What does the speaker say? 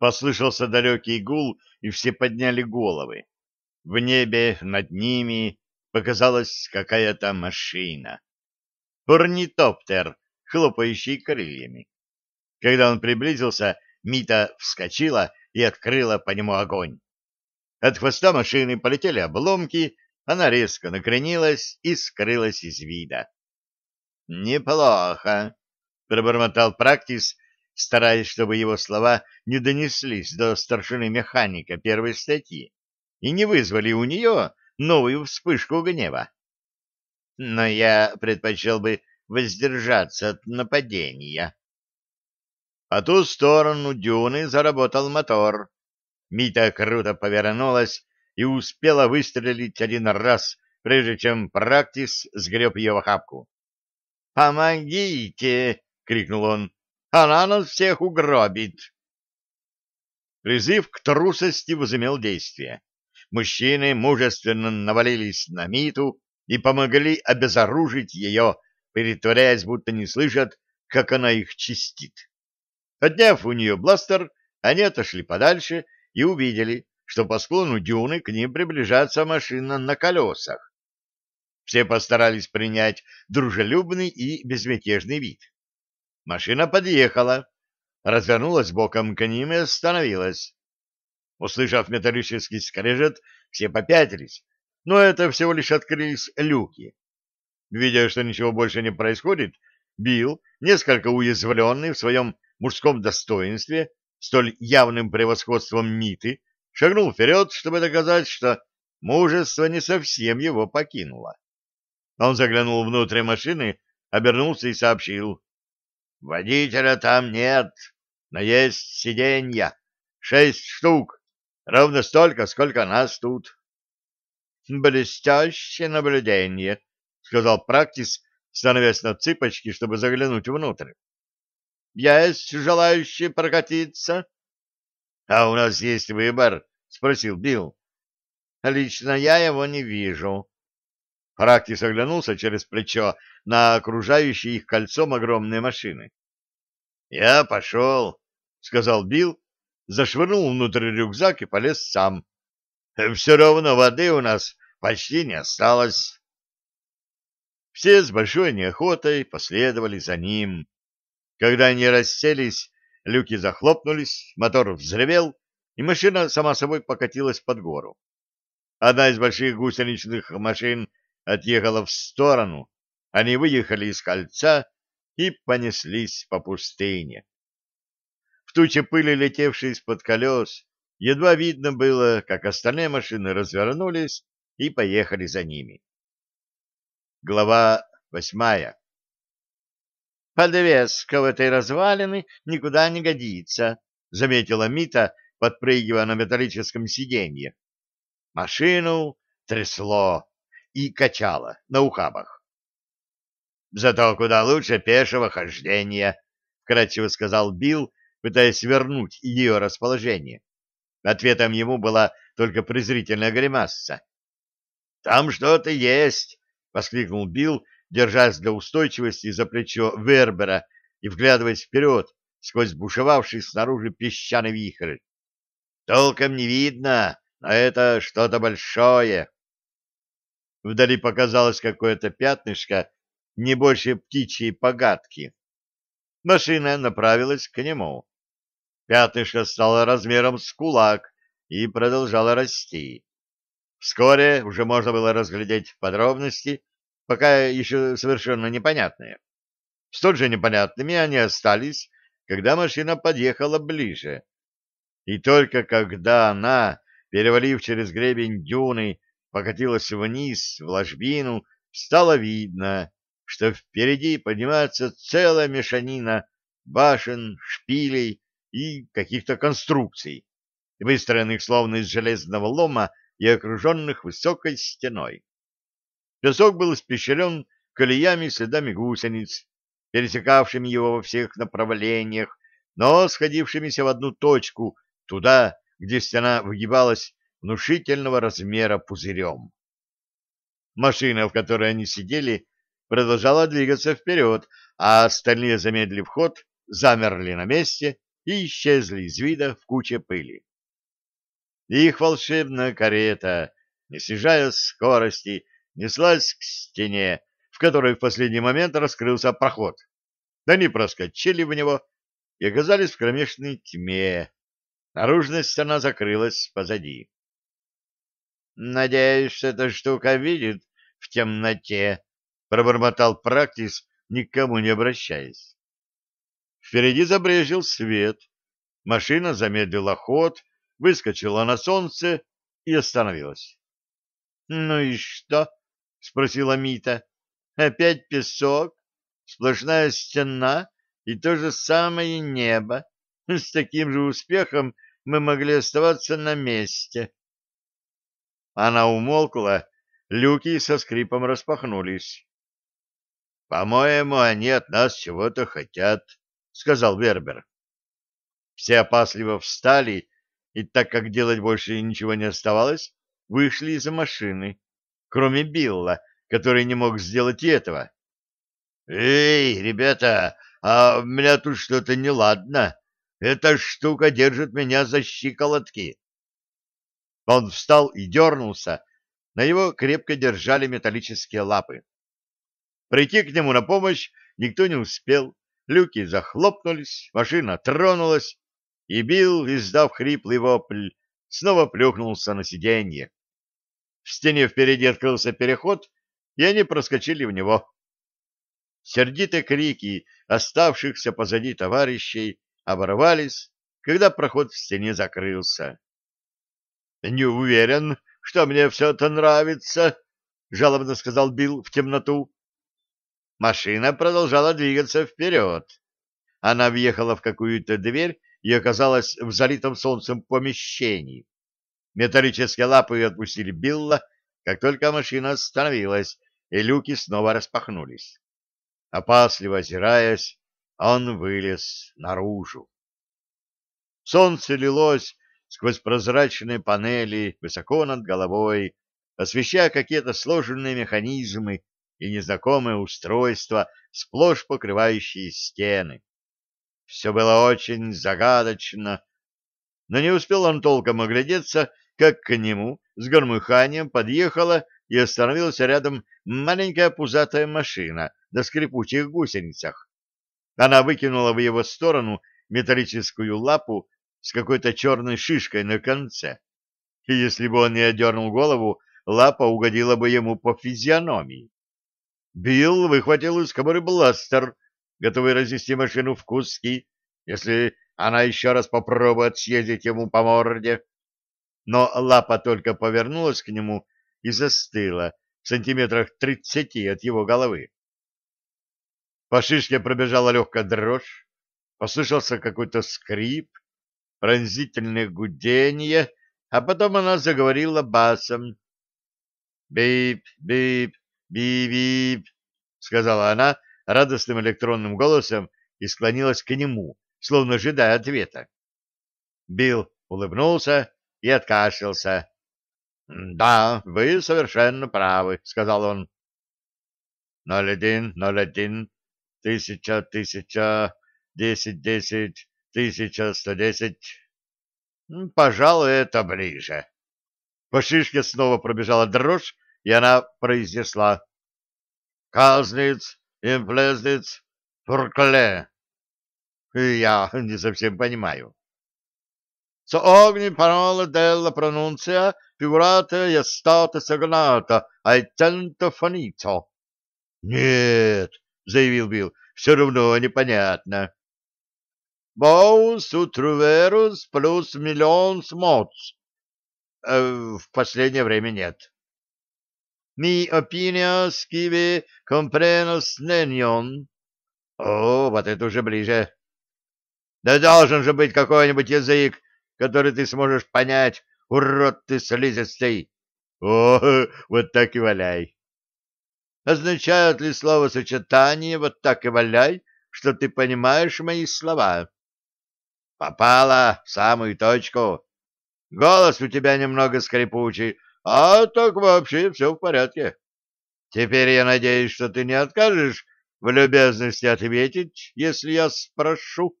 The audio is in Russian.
Послышался далекий гул, и все подняли головы. В небе над ними показалась какая-то машина. Орнитоптер, хлопающий крыльями. Когда он приблизился, Мита вскочила и открыла по нему огонь. От хвоста машины полетели обломки, она резко накренилась и скрылась из вида. «Неплохо», — пробормотал Практис, стараясь, чтобы его слова не донеслись до старшины механика первой статьи и не вызвали у нее новую вспышку гнева. Но я предпочел бы воздержаться от нападения. По ту сторону дюны заработал мотор. Мита круто повернулась и успела выстрелить один раз, прежде чем Практис сгреб ее в охапку. «Помогите!» — крикнул он. «Она нас всех угробит!» Призыв к трусости возымел действие. Мужчины мужественно навалились на Миту и помогли обезоружить ее, притворяясь, будто не слышат, как она их чистит. Отняв у нее бластер, они отошли подальше и увидели, что по склону дюны к ним приближается машина на колесах. Все постарались принять дружелюбный и безмятежный вид. Машина подъехала, развернулась боком к ним и остановилась. Услышав металлический скрежет, все попятились, но это всего лишь открылись люки. Видя, что ничего больше не происходит, Билл, несколько уязвленный в своем мужском достоинстве, столь явным превосходством Миты, шагнул вперед, чтобы доказать, что мужество не совсем его покинуло. Он заглянул внутрь машины, обернулся и сообщил. «Водителя там нет, но есть сиденья. Шесть штук. Ровно столько, сколько нас тут. Блестящее наблюдение, сказал Практис, становясь на цыпочки, чтобы заглянуть внутрь. Есть желающие прокатиться? А у нас есть выбор, спросил Билл. Лично я его не вижу. Практис оглянулся через плечо на окружающие их кольцом огромные машины. «Я пошел», — сказал Билл зашвырнул внутрь рюкзак и полез сам. Все равно воды у нас почти не осталось. Все с большой неохотой последовали за ним. Когда они расселись, люки захлопнулись, мотор взревел, и машина сама собой покатилась под гору. Одна из больших гусеничных машин отъехала в сторону, они выехали из кольца и понеслись по пустыне. В туче пыли, летевшей из-под колес, едва видно было, как остальные машины развернулись и поехали за ними. Глава восьмая «Подвеска в этой развалины никуда не годится», — заметила Мита, подпрыгивая на металлическом сиденье. Машину трясло и качало на ухабах. «Зато куда лучше пешего хождения», — вкратчиво сказал Билл, пытаясь вернуть ее расположение. Ответом ему была только презрительная гримаса. «Там что-то есть!» — воскликнул Билл, держась для устойчивости за плечо Вербера и вглядываясь вперед сквозь бушевавший снаружи песчаный вихрь. «Толком не видно, но это что-то большое!» Вдали показалось какое-то пятнышко, не больше птичьей погадки. Машина направилась к нему. Пятнышко стало размером с кулак и продолжало расти. Вскоре уже можно было разглядеть подробности, пока еще совершенно непонятные. Столь же непонятными они остались, когда машина подъехала ближе. И только когда она, перевалив через гребень дюны, покатилась вниз, в ложбину, стало видно, что впереди поднимается целая мешанина башен, шпилей и каких-то конструкций, выстроенных словно из железного лома и окруженных высокой стеной. Песок был испещрен колеями и следами гусениц, пересекавшими его во всех направлениях, но сходившимися в одну точку, туда, где стена выгибалась внушительного размера пузырем. Машина, в которой они сидели, продолжала двигаться вперед, а остальные, замедлив ход, замерли на месте и исчезли из вида в куче пыли. Их волшебная карета, не снижая скорости, неслась к стене, в которой в последний момент раскрылся проход. Они проскочили в него и оказались в кромешной тьме. Наружная стена закрылась позади. «Надеюсь, эта штука видит в темноте», — пробормотал Практис, никому не обращаясь. Впереди забрежил свет. Машина замедлила ход, выскочила на солнце и остановилась. — Ну и что? — спросила Мита. — Опять песок, сплошная стена и то же самое небо. С таким же успехом мы могли оставаться на месте. Она умолкла, люки со скрипом распахнулись. — По-моему, они от нас чего-то хотят, — сказал Вербер. Все опасливо встали и так как делать больше ничего не оставалось, вышли из машины, кроме Билла, который не мог сделать и этого. «Эй, ребята, а у меня тут что-то неладно. Эта штука держит меня за щиколотки». Он встал и дернулся, на его крепко держали металлические лапы. Прийти к нему на помощь никто не успел, люки захлопнулись, машина тронулась, и Билл, издав хриплый вопль, снова плюхнулся на сиденье. В стене впереди открылся переход, и они проскочили в него. Сердитые крики оставшихся позади товарищей оборвались, когда проход в стене закрылся. — Не уверен, что мне все это нравится, — жалобно сказал Билл в темноту. Машина продолжала двигаться вперед. Она въехала в какую-то дверь и оказалась в залитом солнцем помещении. Металлические лапы отпустили Билла, как только машина остановилась, и люки снова распахнулись. Опасливо озираясь, он вылез наружу. Солнце лилось сквозь прозрачные панели высоко над головой, освещая какие-то сложенные механизмы и незнакомые устройства, сплошь покрывающие стены. Все было очень загадочно, но не успел он толком оглядеться, как к нему с гормыханием подъехала и остановилась рядом маленькая пузатая машина на скрипучих гусеницах. Она выкинула в его сторону металлическую лапу с какой-то черной шишкой на конце. И если бы он не одернул голову, лапа угодила бы ему по физиономии. Билл выхватил из кобуры бластер готовый разнести машину в куски, если она еще раз попробует съездить ему по морде. Но лапа только повернулась к нему и застыла в сантиметрах тридцати от его головы. По шишке пробежала легкая дрожь, послышался какой-то скрип, пронзительное гудение, а потом она заговорила басом. «Бип, бип, бип-бип», — сказала она, радостным электронным голосом и склонилась к нему, словно ожидая ответа. Билл улыбнулся и откашлялся. — Да, вы совершенно правы, — сказал он. — Ноль один, ноль один, тысяча, тысяча, десять, десять, тысяча, сто десять. — Пожалуй, это ближе. По шишке снова пробежала дрожь, и она произнесла. — Казниц, Имплездец Фуркле. Я не совсем понимаю. Со parola della pronuncia figurata è stata segnata ai cento finito. Нет, заявил Билл, все равно непонятно. Боус утруверус плюс миллион смоц. В последнее время нет. Mi opinias kive comprenos nenion. О, вот это уже ближе. Да должен же быть какой-нибудь язык, который ты сможешь понять, урод ты слизистый. О, вот так и валяй. Означает ли словосочетание «вот так и валяй», что ты понимаешь мои слова? Попала в самую точку. Голос у тебя немного скрипучий, а так вообще все в порядке. Теперь я надеюсь, что ты не откажешь в любезности ответить, если я спрошу.